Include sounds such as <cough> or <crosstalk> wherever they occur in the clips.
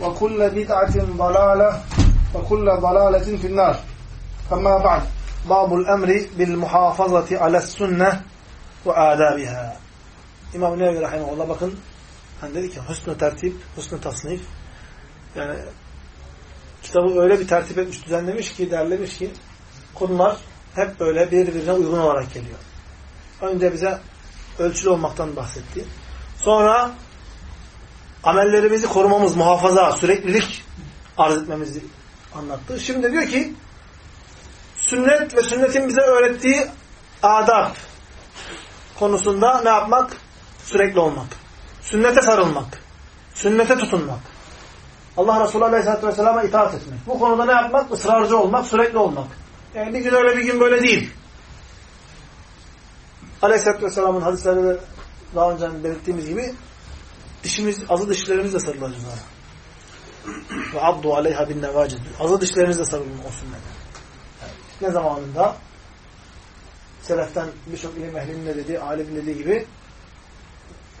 ve kulle bid'atin dalale ve kulle dalaletin finnar. Fema ba'd. Babul emri bil muhafazati alas sünne ve adabiha. İmam Nevi Rahimahullah bakın hani dedi ki husnu tertip, husnu tasnif. Yani kitabı öyle bir tertip etmiş, düzenlemiş ki, derlemiş ki konular hep böyle birbirine uygun olarak geliyor. Önce bize ölçülü olmaktan bahsetti. Sonra amellerimizi korumamız, muhafaza, süreklilik arz etmemizi anlattı. Şimdi diyor ki sünnet ve sünnetin bize öğrettiği adab konusunda ne yapmak? Sürekli olmak. Sünnete sarılmak. Sünnete tutunmak. Allah Resulü Aleyhisselatü Vesselam'a itaat etmek. Bu konuda ne yapmak? Israrcı olmak, sürekli olmak. Yani bir gün öyle bir gün böyle değil. Aleyhisselatü Vesselam'ın hadislerinde daha önce belirttiğimiz gibi dişimiz, azı dişlerimizle sarılacağız ona. Ve abdu aleyha bin nevacid. Azı dişlerimizle sarılın o sünnete. Yani ne zamanında seleften birçok ilim ehlinin ne dediği, alim dediği gibi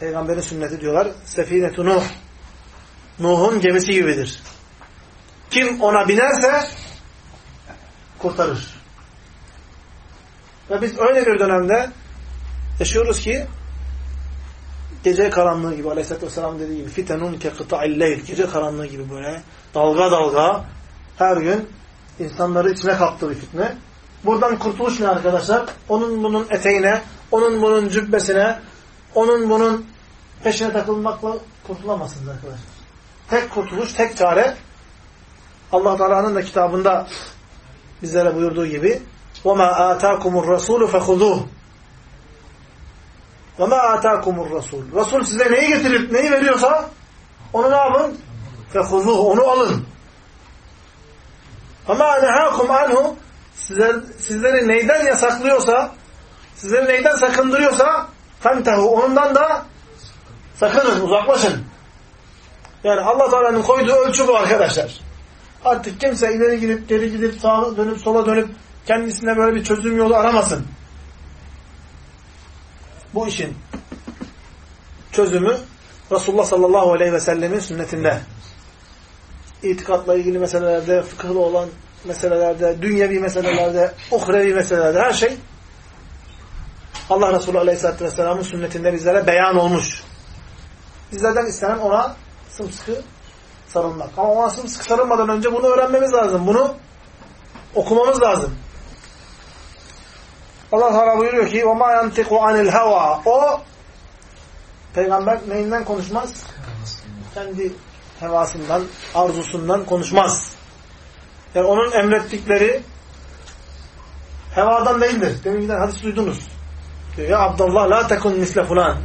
Peygamberin sünneti diyorlar. Sefinetu Nuh. Nuh'un gemisi gibidir. Kim ona binerse kurtarır. Ve biz öyle bir dönemde yaşıyoruz ki gece karanlığı gibi Aleyhisselatü Vesselam dediği gibi fitenun ke kıta'il leyl gece karanlığı gibi böyle dalga dalga her gün insanları içine kaptı bir fitne. Buradan kurtuluş ne arkadaşlar? Onun bunun eteğine, onun bunun cübbesine, onun bunun peşine takılmakla kurtulamazsınız arkadaşlar. Tek kurtuluş, tek çare Allah Teala'nın da kitabında bizlere buyurduğu gibi وَمَا آتَاكُمُ الرَّسُولُ فَخُذُوهُ ve ma ataakumur rasul. Resul size neyi getirip neyi veriyorsa onu ne yapın? Fehuzuh onu alın. Ve ma nehâkum anhu size, sizleri neyden yasaklıyorsa sizleri neyden sakındırıyorsa fentehu ondan da sakının, uzaklaşın. Yani Allah Teala'nın koyduğu ölçü bu arkadaşlar. Artık kimse ileri gidip, geri gidip, sağa dönüp, sola dönüp kendisine böyle bir çözüm yolu aramasın. Bu işin çözümü Resulullah sallallahu aleyhi ve sellemin sünnetinde. İtikatla ilgili meselelerde, fıkıhlı olan meselelerde, dünyevi meselelerde, uhrevi meselelerde her şey Allah Resulü aleyhisselatü vesselamın sünnetinde bizlere beyan olmuş. Bizlerden istenen ona sımsıkı sarılmak. Ama ona sımsıkı sarılmadan önce bunu öğrenmemiz lazım. Bunu okumamız lazım. Allah Teala buyuruyor ki وَمَا يَنْتِقُ عَنِ الْهَوَى O peygamber neyinden konuşmaz? Kendi hevasından, arzusundan konuşmaz. Yani onun emrettikleri hevadan değildir. Demin hadis duydunuz. Diyor ya Abdullah la tekun misle fulan.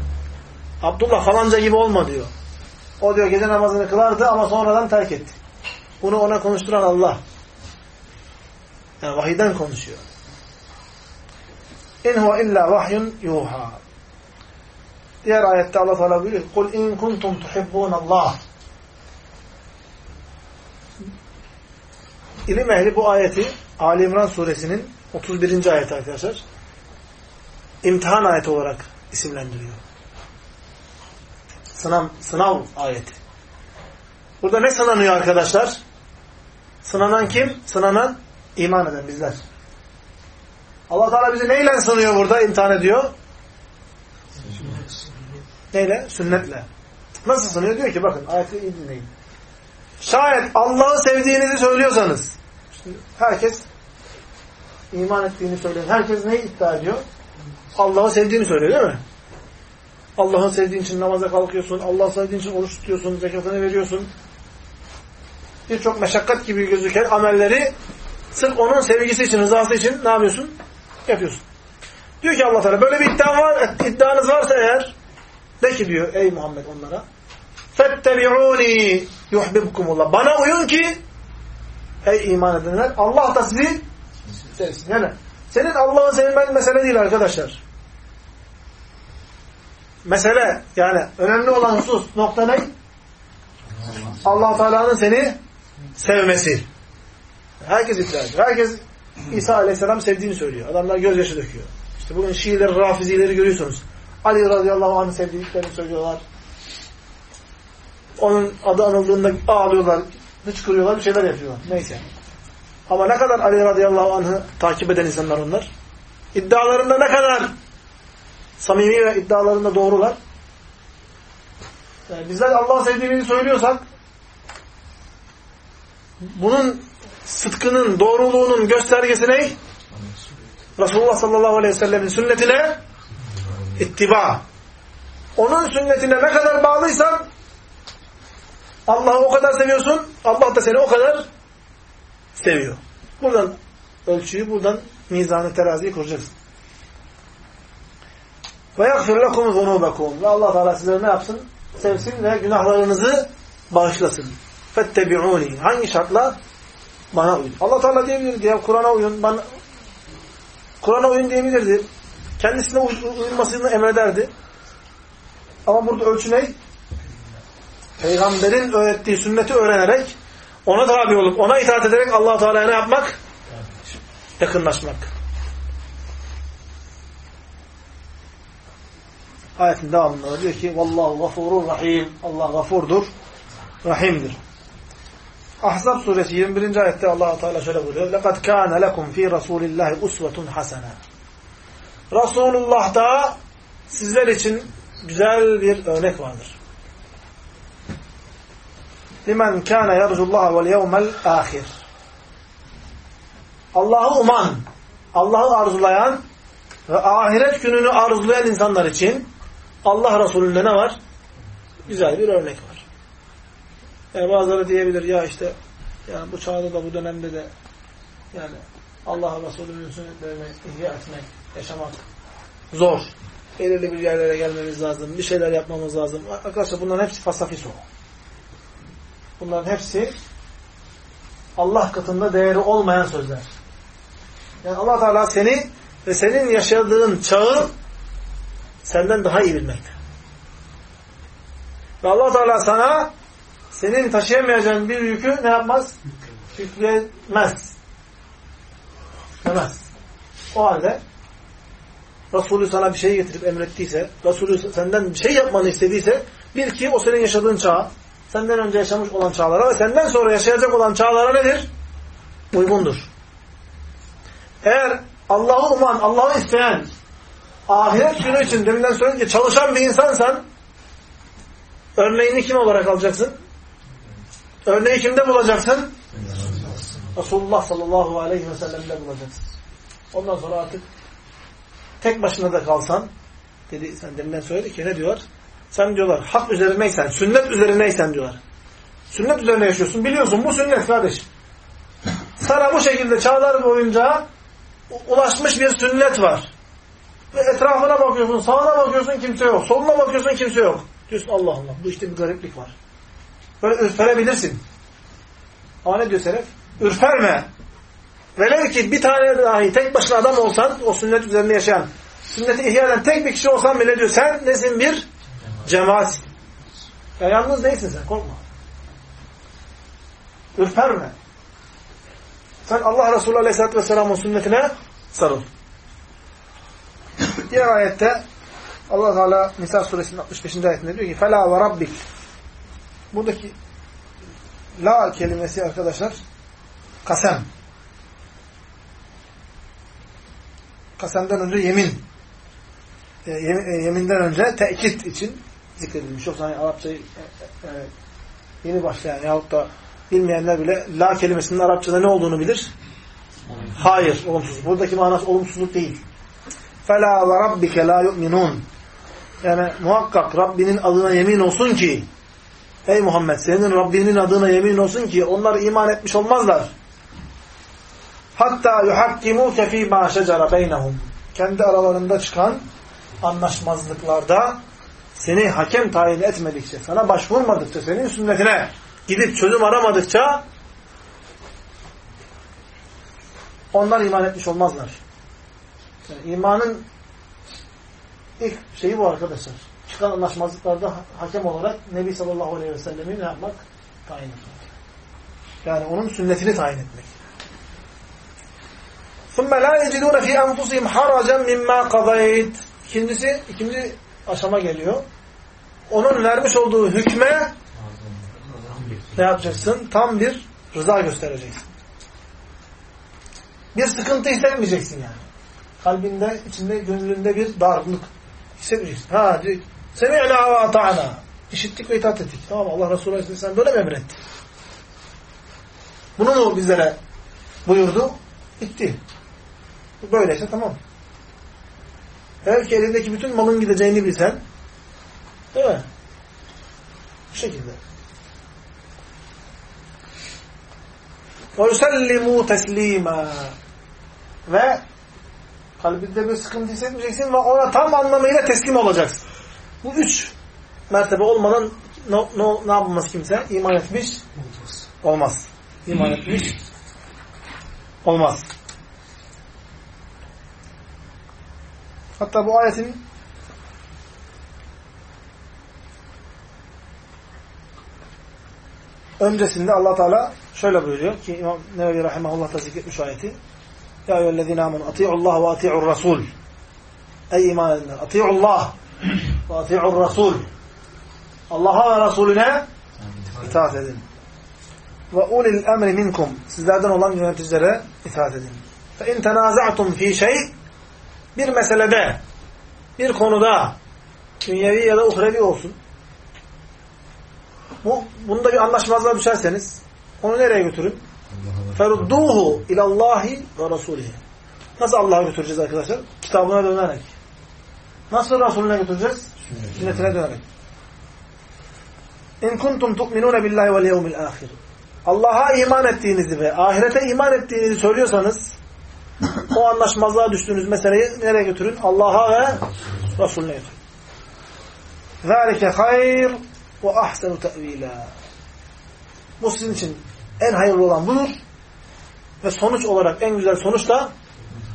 Abdullah falanca gibi olma diyor. O diyor gece namazını kılardı ama sonradan terk etti. Bunu ona konuşturan Allah. Yani vahiden konuşuyor. İn huve illa vahyun yuha. Diğer ayette Allah Teala buyuruyor. Kul in kuntum tuhibbun Allah. İlim ehli bu ayeti Ali İmran suresinin 31. ayeti arkadaşlar. imtihan ayeti olarak isimlendiriyor. Sınav, sınav ayeti. Burada ne sınanıyor arkadaşlar? Sınanan kim? Sınanan iman eden bizler. Allah Teala bizi neyle sınıyor burada? imtihan ediyor. Neyle? Sünnetle. Nasıl sınıyor? Diyor ki bakın ayeti iyi dinleyin. Şayet Allah'ı sevdiğinizi söylüyorsanız herkes iman ettiğini söylüyor. Herkes neyi iddia ediyor? Allah'ı sevdiğini söylüyor değil mi? Allah'ı sevdiğin için namaza kalkıyorsun, Allah'ı sevdiğin için oruç tutuyorsun, zekatını veriyorsun. Birçok meşakkat gibi gözüken amelleri sırf onun sevgisi için, rızası için ne yapıyorsun? yapıyorsun. Diyor ki Allah Teala böyle bir iddian var, iddianız varsa eğer de ki diyor ey Muhammed onlara fettebi'uni yuhbibkumullah. Bana uyun ki ey iman edenler Allah da sizi sevsin. Yani senin Allah'ı sevmen mesele değil arkadaşlar. Mesele yani önemli olan husus nokta ne? Allah Teala'nın seni sevmesi. Herkes iddia. Herkes İsa Aleyhisselam sevdiğini söylüyor. Adamlar gözyaşı döküyor. İşte bugün Şiileri, Rafizileri görüyorsunuz. Ali radıyallahu anh sevdiklerini söylüyorlar. Onun adı anıldığında ağlıyorlar, hıçkırıyorlar, bir şeyler yapıyorlar. Neyse. Ama ne kadar Ali radıyallahu anh'ı takip eden insanlar onlar. İddialarında ne kadar samimi ve iddialarında doğrular. Yani bizler Allah'ı sevdiğimizi söylüyorsak bunun sıdkının, doğruluğunun göstergesi ne? Resulullah sallallahu aleyhi ve sellemin sünnetine ittiba. Onun sünnetine ne kadar bağlıysan Allah'ı o kadar seviyorsun, Allah da seni o kadar seviyor. Buradan ölçüyü, buradan mizanı, teraziyi kuracaksın. Ve yakfir lekum. Ve Allah Teala sizlere ne yapsın? Sevsin ve günahlarınızı bağışlasın. Fettebi'uni. Hangi şartla? Bana uyun. Allah Teala diyebilirdi ya Kur'an'a uyun. Bana Kur'an'a uyun diyebilirdi. Kendisine uy uyulmasını emrederdi. Ama burada ölçü ne? Peygamberin öğrettiği sünneti öğrenerek ona tabi olup ona itaat ederek allah Teala'ya ne yapmak? Yakınlaşmak. Ayetin devamında diyor ki Vallahu gafurur rahim. Allah gafurdur, rahimdir. Ahzab suresi 21. ayette allah Teala şöyle buyuruyor. لَقَدْ كَانَ لَكُمْ ف۪ي رَسُولِ اللّٰهِ اُسْوَةٌ حَسَنًا Resulullah'ta sizler için güzel bir örnek vardır. limen kana yercullah vel yevmel ahir. Allah'ı uman, Allah'ı arzulayan ve ahiret gününü arzulayan insanlar için Allah Resulü'nde ne var? Güzel bir örnek var. Yani bazıları diyebilir ya işte yani bu çağda da bu dönemde de yani Allah Resulü'nün sünnetlerini ihya etmek, yaşamak zor. Belirli bir yerlere gelmemiz lazım. Bir şeyler yapmamız lazım. Arkadaşlar bunların hepsi fasafiso. Bunların hepsi Allah katında değeri olmayan sözler. Yani allah Teala seni ve senin yaşadığın çağı senden daha iyi bilmekte. Ve allah Teala sana senin taşıyamayacağın bir yükü ne yapmaz? Yükleyemez. Demez. O halde Resulü sana bir şey getirip emrettiyse, Resulü senden bir şey yapmanı istediyse, bil ki o senin yaşadığın çağ, senden önce yaşamış olan çağlara ve senden sonra yaşayacak olan çağlara nedir? Uygundur. Eğer Allah'ı uman, Allah'ı isteyen, ahiret günü için deminden söyleyince çalışan bir insansan, örneğini kim olarak alacaksın? Örneği kimde bulacaksın? Resulullah sallallahu aleyhi ve sellem'de bulacaksın. Ondan sonra artık tek başına da kalsan, dedi sen deminden söyledi ki ne diyor? Sen diyorlar hak üzerineysen, sünnet üzerineysen diyorlar. Sünnet üzerine yaşıyorsun. Biliyorsun bu sünnet kardeşim. Sana bu şekilde çağlar boyunca ulaşmış bir sünnet var. Ve etrafına bakıyorsun, sağına bakıyorsun kimse yok. Soluna bakıyorsun kimse yok. Diyorsun Allah Allah bu işte bir gariplik var. Böyle ürperebilirsin. Ama ne diyor Selef? Ürperme. Velev ki bir tane dahi tek başına adam olsan, o sünnet üzerinde yaşayan, sünneti ihya eden tek bir kişi olsan bile diyor, sen nesin bir? Cemaat. Ya yalnız değilsin sen, korkma. Ürperme. Sen Allah Resulü Aleyhisselatü Vesselam'ın sünnetine sarıl. diğer ayette Allah Teala Nisa suresinin 65. ayetinde diyor ki فَلَا وَرَبِّكَ Buradaki la kelimesi arkadaşlar kasem. Kasemden önce yemin. E, yeminden önce tekit için zikredilmiş. Yoksa hani Arapçayı e, e, yeni başlayan yahut da bilmeyenler bile la kelimesinin Arapçada ne olduğunu bilir. Hayır, olumsuz. Buradaki manası olumsuzluk değil. فَلَا وَرَبِّكَ لَا يُؤْمِنُونَ Yani muhakkak Rabbinin adına yemin olsun ki Ey Muhammed senin Rabbinin adına yemin olsun ki onlar iman etmiş olmazlar. Hatta yuhakkimuke fî mâ şecere beynehum. Kendi aralarında çıkan anlaşmazlıklarda seni hakem tayin etmedikçe, sana başvurmadıkça, senin sünnetine gidip çözüm aramadıkça onlar iman etmiş olmazlar. Yani imanın ilk şeyi bu arkadaşlar Çıkan anlaşmazlıklarda hakem olarak Nebi sallallahu aleyhi ve sellem'i ne yapmak? Tayin etmek. Yani onun sünnetini tayin etmek. ثُمَّ لَا يَجِدُونَ فِي أَنْفُسِهِمْ حَرَجًا مِمَّا قَضَيْتِ İkincisi, ikinci aşama geliyor. Onun vermiş olduğu hükme ne yapacaksın? Tam bir rıza göstereceksin. Bir sıkıntı hissetmeyeceksin yani. Kalbinde, içinde, gönlünde bir darlık hissetmeyeceksin. Ha, semi'na ve ata'na. İşittik ve itaat ettik. Tamam Allah Resulü Aleyhisselam böyle mi emretti? Bunu mu bizlere buyurdu? Bitti. Böyleyse tamam. Eğer ki elindeki bütün malın gideceğini bilsen, değil mi? Bu şekilde. وَيُسَلِّمُوا تَسْلِيمًا Ve kalbinde bir sıkıntı hissetmeyeceksin ve ona tam anlamıyla teslim olacaksın. Bu üç mertebe olmadan no, no, ne yapılmaz kimse? İman etmiş olmaz. İman etmiş olmaz. Hatta bu ayetin öncesinde Allah Teala şöyle buyuruyor ki İmam Nevevi Rahimahullah da zikretmiş ayeti. Ya eyyühellezine amenu ati'ullah ve ati'ur rasul. Ey iman edenler. Ati'ullah ve ati'ur rasul. Allah'a ve Resulüne itaat edin. Ve ulil emri minkum. Sizlerden olan yöneticilere itaat edin. Fe in tenaza'tum fi şey bir meselede, bir konuda dünyevi ya da uhrevi olsun. Bu, bunda bir anlaşmazlığa düşerseniz onu nereye götürün? Ferudduhu ilallahi ve rasulihi. Nasıl Allah'a götüreceğiz arkadaşlar? Kitabına dönerek. Nasıl Resulüne götüreceğiz? Sünnetine dönerek. İn kuntum tu'minune billahi vel yevmil ahir. Allah'a iman ettiğinizi ve ahirete iman ettiğinizi söylüyorsanız o anlaşmazlığa düştüğünüz meseleyi nereye götürün? Allah'a ve Resulüne götürün. ذَٰلِكَ خَيْرٌ وَأَحْسَنُ تَأْو۪يلًا Bu sizin için en hayırlı olan budur. Ve sonuç olarak en güzel sonuç da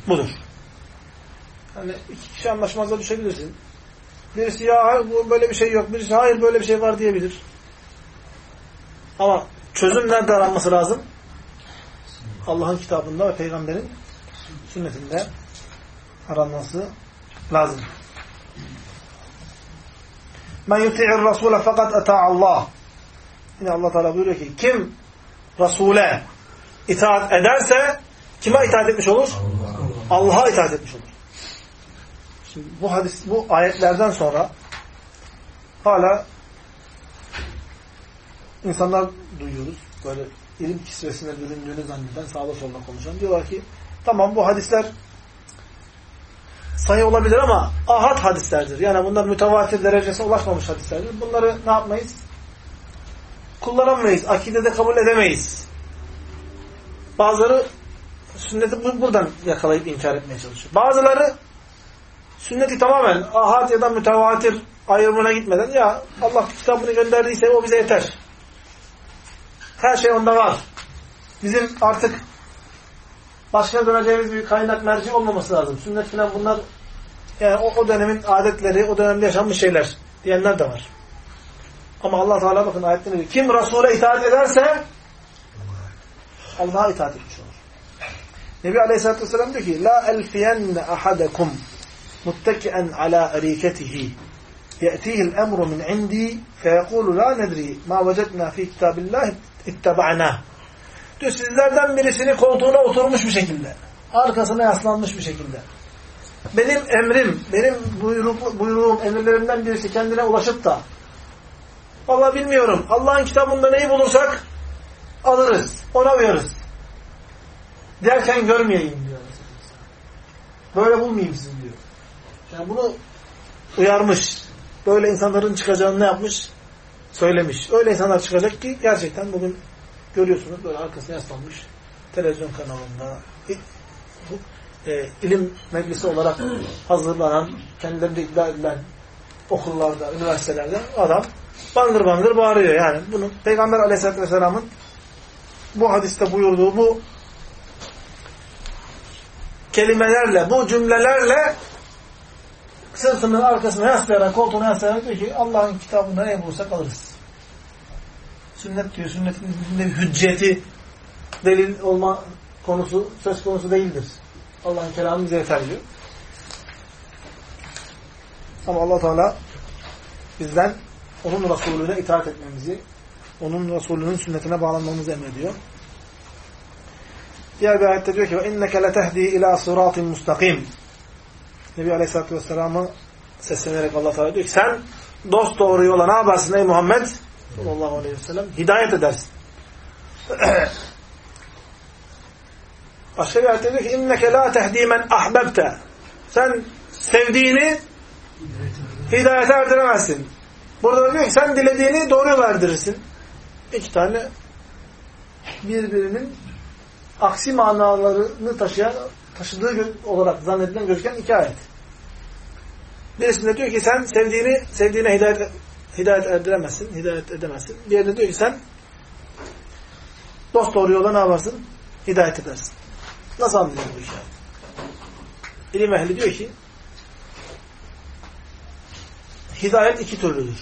budur. Hani iki kişi anlaşmazlığa düşebilirsin. Birisi ya bu böyle bir şey yok. Birisi hayır böyle bir şey var diyebilir. Ama çözüm nerede aranması lazım? Allah'ın kitabında ve peygamberin sünnetinde aranması lazım. Men yuti'ir rasule fakat ata Allah. Yine Allah Teala buyuruyor ki kim Resul'e itaat ederse kime itaat etmiş olur? Allah'a Allah itaat etmiş olur. Şimdi bu hadis bu ayetlerden sonra hala insanlar duyuyoruz. Böyle ilim kisvesine büründüğünü zanneden sağda solda konuşan. Diyorlar ki tamam bu hadisler sahih olabilir ama ahad hadislerdir. Yani bunlar mütevatir derecesine ulaşmamış hadislerdir. Bunları ne yapmayız? Kullanamayız. Akidede kabul edemeyiz. Bazıları sünneti buradan yakalayıp inkar etmeye çalışıyor. Bazıları sünneti tamamen ahad ya da mütevatir ayrımına gitmeden ya Allah kitabını gönderdiyse o bize yeter. Her şey onda var. Bizim artık başka döneceğimiz bir kaynak merci olmaması lazım. Sünnet falan bunlar yani o, o dönemin adetleri, o dönemde yaşanmış şeyler diyenler de var. Ama Allah Teala bakın ayette diyor. Kim Resul'e itaat ederse Allah'a itaat etmiş olur. Nebi Aleyhisselatü Vesselam diyor ki La elfiyenne ahadekum متكئا على أريكته يأتيه الأمر من عندي فيقول لا ندري ما وجدنا في كتاب الله اتبعناه diyor sizlerden birisini koltuğuna oturmuş bir şekilde arkasına yaslanmış bir şekilde benim emrim benim buyruk, buyruğum emirlerimden birisi kendine ulaşıp da Vallahi bilmiyorum Allah'ın kitabında neyi bulursak alırız ona uyarız derken görmeyeyim diyor böyle bulmayayım sizi diyor yani bunu uyarmış. Böyle insanların çıkacağını ne yapmış? Söylemiş. Öyle insanlar çıkacak ki gerçekten bugün görüyorsunuz böyle arkasına yaslanmış televizyon kanalında e, ilim meclisi olarak hazırlanan kendilerinde iddia edilen okullarda, üniversitelerde adam bangır bangır bağırıyor. Yani. Bunu Peygamber aleyhissalatü vesselamın bu hadiste buyurduğu bu kelimelerle, bu cümlelerle sırtının arkasına yaslayarak, koltuğuna yaslayarak diyor ki Allah'ın kitabında ne bulursak alırız. Sünnet diyor. Sünnetin bir hücceti delil olma konusu söz konusu değildir. Allah'ın kelamı bize yeter diyor. Ama allah Teala bizden onun Resulüne itaat etmemizi, onun Resulünün sünnetine bağlanmamızı emrediyor. Diğer bir ayette diyor ki وَاِنَّكَ لَتَهْدِي اِلَى صِرَاطٍ مُسْتَقِيمٍ Nebi Aleyhisselatü Vesselam'a seslenerek Allah Teala diyor ki sen dost doğru yola ne yaparsın ey Muhammed sallallahu aleyhi ve sellem hidayet edersin. <clears throat> Başka bir ayette diyor ki inneke la tehdimen ahbebte sen sevdiğini hidayete erdiremezsin. Burada diyor ki sen dilediğini doğru yola erdirirsin. İki tane birbirinin aksi manalarını taşıyan taşıdığı olarak zannedilen gözüken iki ayet. Birisinde diyor ki sen sevdiğini sevdiğine hidayet hidayet erdiremezsin, hidayet edemezsin. Diğerinde diyor ki sen dost doğru yola ne yaparsın? Hidayet edersin. Nasıl anlayacağız bu işi? İlim ehli diyor ki hidayet iki türlüdür.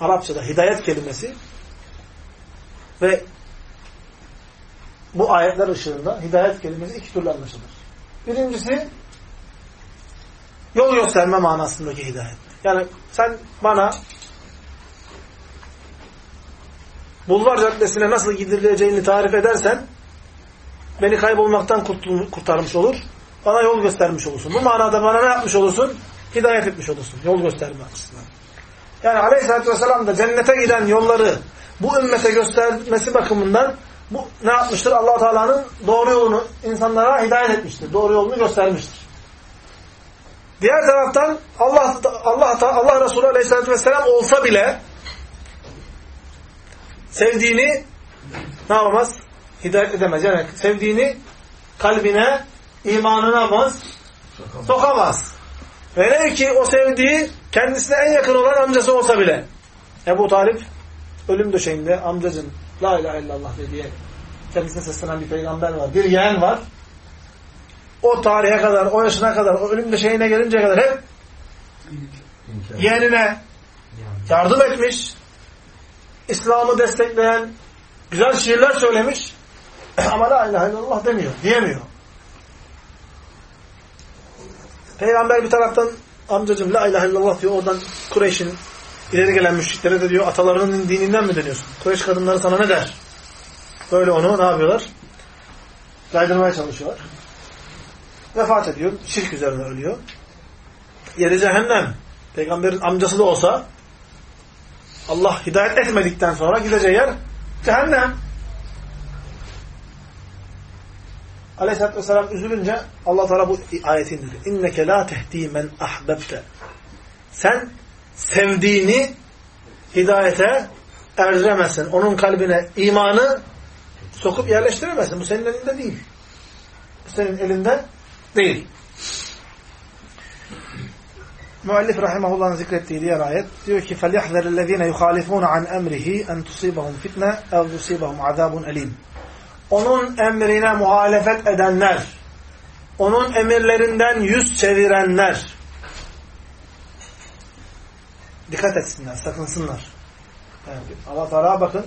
Arapçada hidayet kelimesi ve bu ayetler ışığında hidayet kelimesi iki türlü anlaşılır. Birincisi yol gösterme manasındaki hidayet. Yani sen bana Bulvar Caddesi'ne nasıl gidileceğini tarif edersen beni kaybolmaktan kurtarmış olur. Bana yol göstermiş olursun. Bu manada bana ne yapmış olursun? Hidayet etmiş olursun. Yol gösterme açısından. Yani Aleyhisselatü Vesselam da cennete giden yolları bu ümmete göstermesi bakımından bu ne yapmıştır? allah Teala'nın doğru yolunu insanlara hidayet etmiştir. Doğru yolunu göstermiştir. Diğer taraftan Allah Allah Allah Resulü Aleyhisselatü Vesselam olsa bile sevdiğini ne yapamaz? Hidayet edemez. Yani sevdiğini kalbine, imanına yapamaz? Sokamaz. Velev ki o sevdiği kendisine en yakın olan amcası olsa bile. Ebu Talip ölüm döşeğinde amcacın la ilahe illallah diye kendisine seslenen bir peygamber var. Bir yeğen var. O tarihe kadar, o yaşına kadar, o ölüm döşeğine gelinceye kadar hep yeğenine yardım etmiş. İslam'ı destekleyen güzel şiirler söylemiş. <clears throat> Ama la ilahe illallah demiyor, diyemiyor. Peygamber bir taraftan amcacım la ilahe illallah diyor. Oradan Kureyş'in ileri gelen müşriklere de diyor atalarının dininden mi deniyorsun? Kureyş kadınları sana ne der? Böyle onu ne yapıyorlar? Caydırmaya çalışıyorlar. Vefat ediyor. Şirk üzerine ölüyor. Yeri cehennem. Peygamberin amcası da olsa Allah hidayet etmedikten sonra gideceği yer cehennem. Aleyhisselatü Vesselam üzülünce Allah Teala bu ayeti indiriyor. İnneke la tehdi men ahbebte. Sen sevdiğini hidayete erdiremezsin. Onun kalbine imanı sokup yerleştiremezsin. Bu senin elinde değil. Bu senin elinde değil. Müellif rahimahullah'ın zikrettiği diğer ayet diyor ki فَلْيَحْذَرِ الَّذ۪ينَ يُخَالِفُونَ عَنْ اَمْرِهِ اَنْ تُصِيبَهُمْ فِتْنَةً اَوْ يُصِيبَهُمْ عَذَابٌ اَلِيمٌ onun emrine muhalefet edenler, onun emirlerinden yüz çevirenler, dikkat etsinler, sakınsınlar. Yani Allah Teala bakın,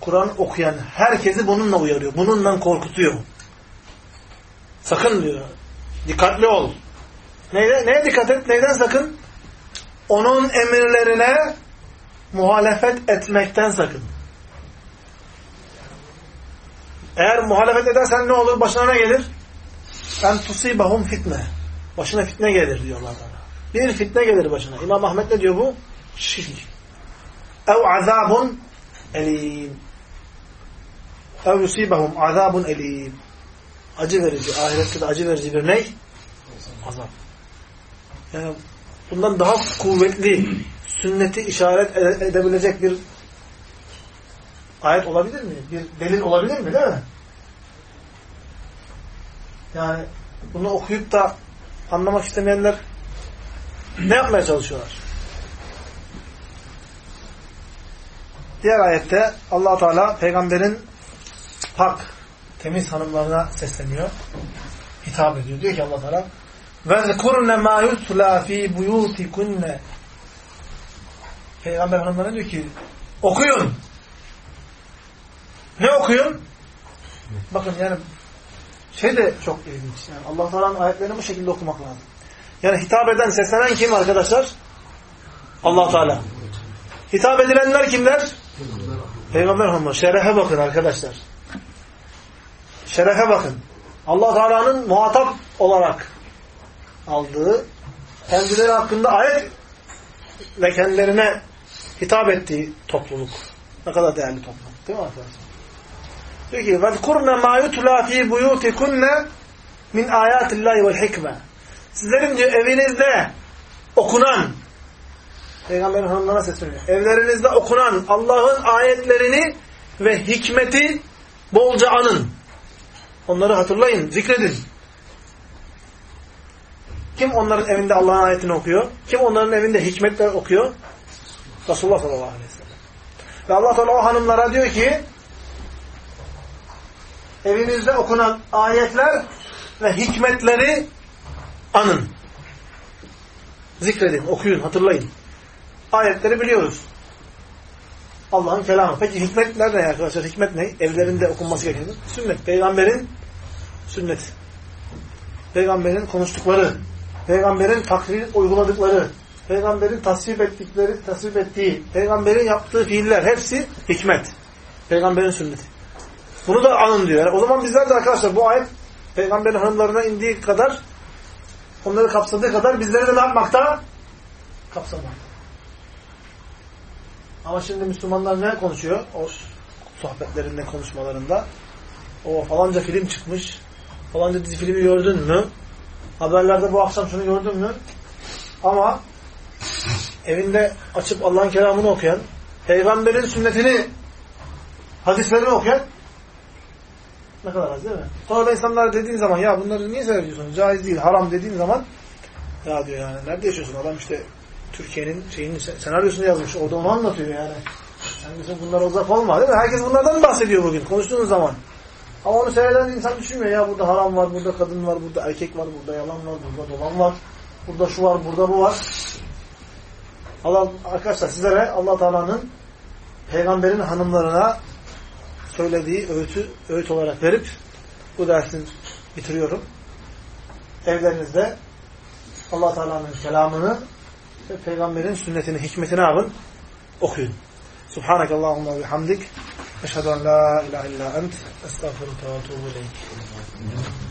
Kur'an okuyan herkesi bununla uyarıyor, bununla korkutuyor. Sakın diyor, dikkatli ol. Neyde, neye dikkat et? Neyden sakın? Onun emirlerine muhalefet etmekten sakın. Eğer muhalefet edersen ne olur? Başına ne gelir? En tusibahum fitne. Başına fitne gelir diyor Allah Teala. Bir fitne gelir başına. İmam Ahmet ne diyor bu? Şirk. Ev azabun elim. Ev yusibahum azabun elim. Acı verici, ahirette de acı verici bir ney? Azap. Yani bundan daha kuvvetli sünneti işaret edebilecek bir ayet olabilir mi? Bir delil olabilir mi değil mi? Yani bunu okuyup da anlamak istemeyenler ne yapmaya çalışıyorlar? Diğer ayette allah Teala peygamberin pak, temiz hanımlarına sesleniyor. Hitap ediyor. Diyor ki allah Teala وَذْكُرْنَ مَا يُتْلَى ف۪ي بُيُوتِكُنَّ Peygamber hanımlarına diyor ki okuyun. Ne okuyun? Bakın yani şey de çok ilginç. Yani Allah Teala'nın ayetlerini bu şekilde okumak lazım. Yani hitap eden, seslenen kim arkadaşlar? Allah Teala. Hitap edilenler kimler? Peygamber hanımlar. Şerefe bakın arkadaşlar. Şerefe bakın. Allah Teala'nın muhatap olarak aldığı, kendileri hakkında ayet ve kendilerine hitap ettiği topluluk. Ne kadar değerli topluluk. Değil mi arkadaşlar? Diyor ki وَذْكُرْنَ مَا يُتْلَى ف۪ي بُيُوتِكُنَّ مِنْ آيَاتِ اللّٰهِ وَالْحِكْمَةِ Sizlerin diyor evinizde okunan Peygamberin hanımlarına sesleniyor. Evlerinizde okunan Allah'ın ayetlerini ve hikmeti bolca anın. Onları hatırlayın, zikredin. Kim onların evinde Allah'ın ayetini okuyor? Kim onların evinde hikmetler okuyor? Resulullah sallallahu aleyhi ve sellem. Ve Allah Teala o hanımlara diyor ki evinizde okunan ayetler ve hikmetleri anın. Zikredin, okuyun, hatırlayın. Ayetleri biliyoruz. Allah'ın kelamı. Peki hikmetler ne arkadaşlar? Hikmet ne? Evlerinde okunması gereken sünnet. Peygamberin sünneti. Peygamberin konuştukları, peygamberin takrir uyguladıkları, peygamberin tasvip ettikleri, tasvip ettiği, peygamberin yaptığı fiiller hepsi hikmet. Peygamberin sünneti. Bunu da anın diyor. Yani o zaman bizler de arkadaşlar bu ayet peygamberin hanımlarına indiği kadar onları kapsadığı kadar bizleri de ne yapmakta? Kapsamakta. Ama şimdi Müslümanlar ne konuşuyor? O sohbetlerinde, konuşmalarında. O falanca film çıkmış. Falanca dizi filmi gördün mü? Haberlerde bu akşam şunu gördün mü? Ama evinde açıp Allah'ın kelamını okuyan, peygamberin sünnetini, hadislerini okuyan ne kadar az değil mi? Sonra da insanlar dediğin zaman ya bunları niye seyrediyorsunuz? Caiz değil, haram dediğin zaman ya diyor yani nerede yaşıyorsun? Adam işte Türkiye'nin şeyini senaryosunu yazmış. Orada onu anlatıyor yani. Sen diyorsun bunlar uzak olma değil mi? Herkes bunlardan bahsediyor bugün konuştuğunuz zaman. Ama onu seyreden insan düşünmüyor ya burada haram var, burada kadın var, burada erkek var, burada yalan var, burada dolan var. Burada şu var, burada bu var. Allah arkadaşlar sizlere Allah Teala'nın peygamberin hanımlarına söylediği öğütü öğüt olarak verip bu dersi bitiriyorum. Evlerinizde Allah Teala'nın kelamını ve peygamberin sünnetini, hikmetini alın, okuyun. Subhanak Allahumma ve hamdik. Eşhedü en la ilahe illa ent. Estağfurullah ve ileyk.